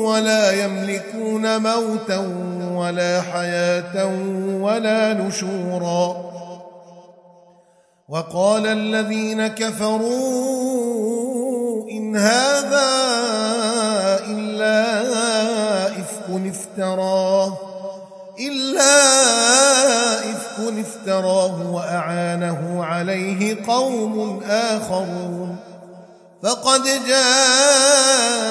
ولا يملكون موتا ولا حياة ولا نشورا. وقال الذين كفروا إن هذا إلا إفك افتراه إلا إفك افتراه وأعانه عليه قوم آخرون. فقد جاءوا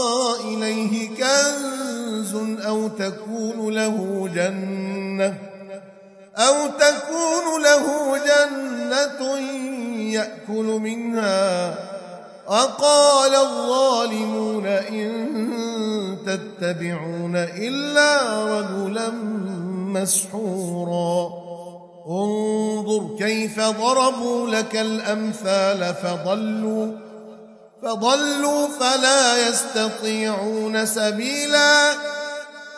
له جنة أو تكون له جنة يأكل منها وقال الظالمون إن تتبعون إلا رجلا مسحورا. انظر كيف ضربوا لك الأمثال فضلوا فضلوا فلا يستطيعون سبيلا.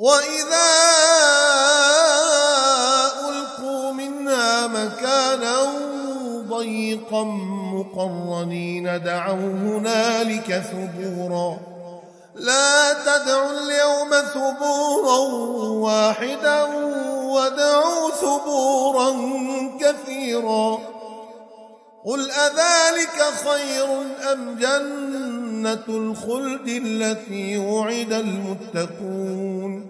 وإذا ألقوا منها مكانا ضيقا مقرنين دعوا هنالك ثبورا لا تدعوا اليوم ثبورا واحدا ودعوا ثبورا كثيرا قل أذلك خير أم جنة الخلد التي وعد المتقون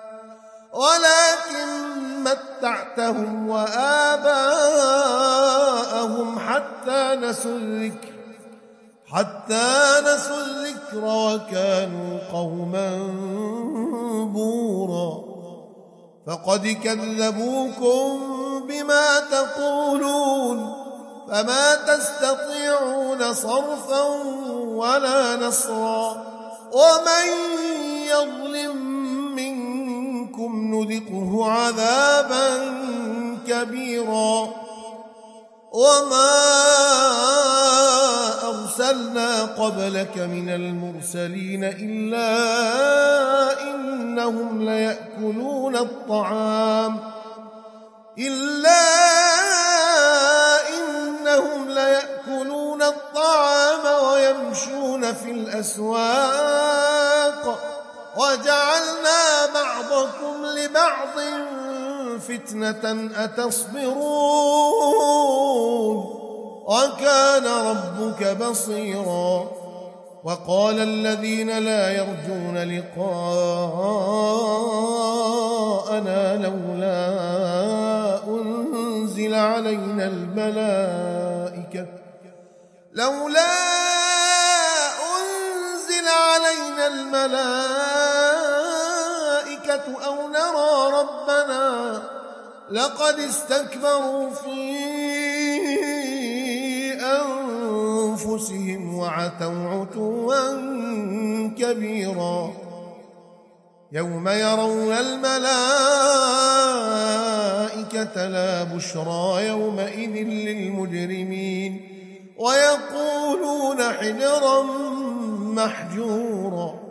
ولكن متعتهم وآباءهم حتى نسوا الذكر حتى نسوا الذكر وكانوا قوما بورا. فقد كذبوكم بما تقولون فما تستطيعون صرفا ولا نصرا. ومن يظلم منكم نذقه عذابا كبيرا. وما أرسلنا قبلك من المرسلين إلا إنهم ليأكلون الطعام. إلا إنهم ليأكلون الطعام ويمشون في الأسواق. وجعلنا بعضكم لبعض فتنة أتصبرون. وكان ربك بصيرا. وقال الذين لا يرجون لقاءنا لولا أنزل علينا الملائكة. لولا أنزل علينا الملائكة. ربنا لقد استكبروا في أنفسهم وعتوا عتوا كبيرا يوم يرون الملائكة لا بشرى يومئذ للمجرمين ويقولون حجرا محجورا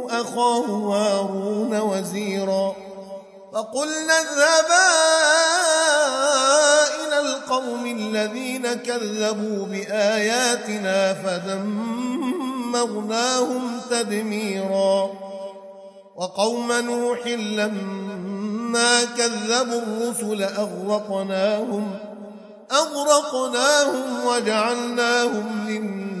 أخاه هارون وزيرا فقلنا اذهبا إلى القوم الذين كذبوا بآياتنا فدمرناهم تدميرا وقوم نوح لما كذبوا الرسل أغرقناهم أغرقناهم وجعلناهم للناس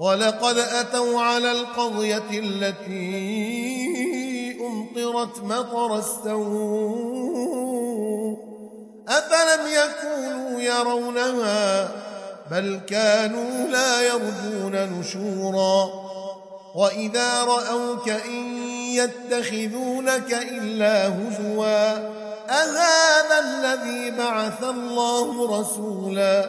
ولقد أتوا على القضية التي أمطرت مطر السوء. أفلم يكونوا يرونها بل كانوا لا يرجون نشورا. وإذا رأوك إن يتخذونك إلا هزوا. أهذا الذي بعث الله رسولا.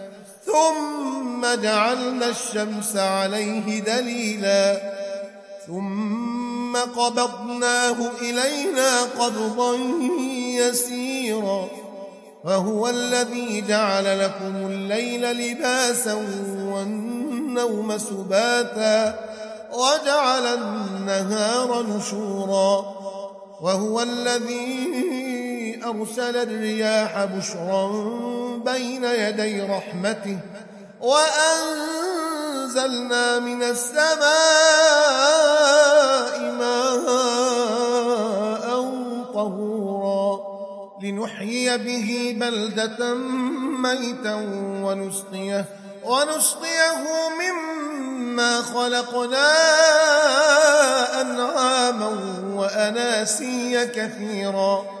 ثم جعلنا الشمس عليه دليلا ثم قبضناه إلينا قبضا يسيرا وهو الذي جعل لكم الليل لباسا والنوم سباتا وجعل النهار نشورا وهو الذي أرسل الرياح بشرا بين يدي رحمته وأنزلنا من السماء ماء طهورا لنحيي به بلدة ميتا ونسقيه ونسقيه مما خلقنا أنعاما وأناسيا كثيرا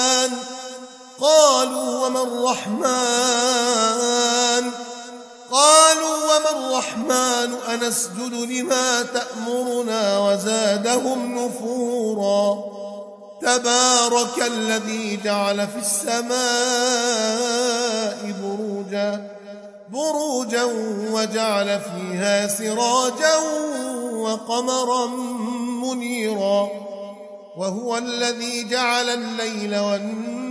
قالوا وما الرحمن؟ قالوا وما الرحمن؟ أنسجد لما تأمرنا وزادهم نفورا. تبارك الذي جعل في السماء بروجا بروجا وجعل فيها سراجا وقمرا منيرا. وهو الذي جعل الليل والنهار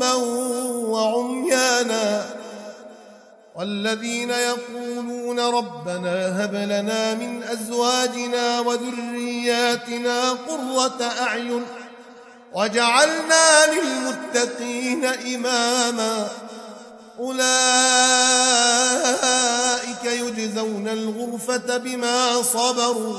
صما وعميانا والذين يقولون ربنا هب لنا من أزواجنا وذرياتنا قرة أعين وجعلنا للمتقين إماما أولئك يجزون الغرفة بما صبروا